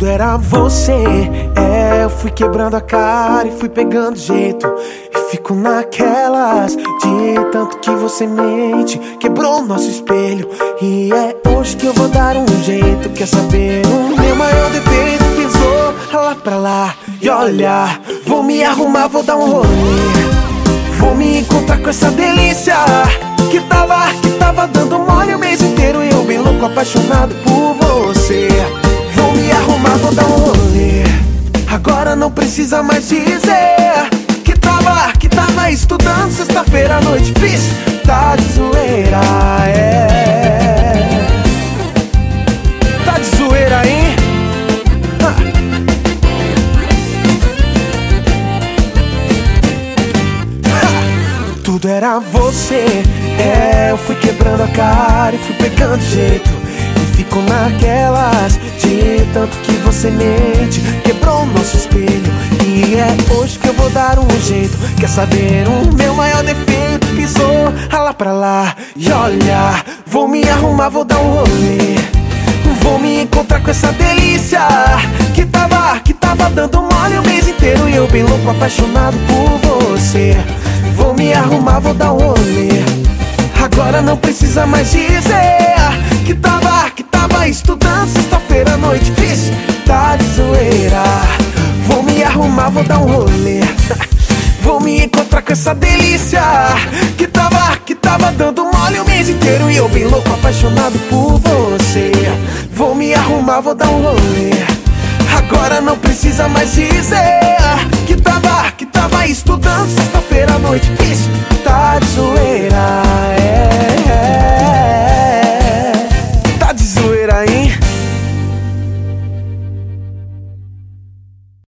era você. É, eu fui quebrando a cara e fui pegando jeito. E fico naquelas de tanto que você mente. Quebrou o nosso espelho. E é hoje que eu vou dar um jeito. Quer saber? O meu maior defeito pisou lá pra lá. E olha, vou me arrumar, vou dar um rolê. Vou me encontrar com essa delícia Que tava, que tava dando mole o mês inteiro E eu bem louco, apaixonado por você não precisa mais dizer Que tava, que tava estudando sexta-feira à noite. Fiz, tá de zoeira, é. Tá de zoeira, hein? Tudo era você, é, eu fui quebrando a cara e fui pegando jeito. E fico naquelas de tanto que você mente Quebrou o nosso espelho. E é hoje que eu vou dar um jeito. Quer saber o meu maior defeito? Pisou lá pra lá e olha Vou me arrumar, vou dar um rolê. Vou me encontrar com essa delícia Que tava, que tava dando mole o mês inteiro. E eu bem louco, apaixonado por você. Vou me arrumar, vou dar um rolê. Agora não precisa mais dizer Que tava, que tava estudando sexta-feira vou dar um rolê. Vou me encontrar com essa delícia. Que tava, que tava dando mole o mês inteiro E eu bem louco, apaixonado por você. Vou me arrumar, vou dar um rolê. Agora não precisa mais dizer Que tava, que tava estudando sexta-feira à noite. Fiz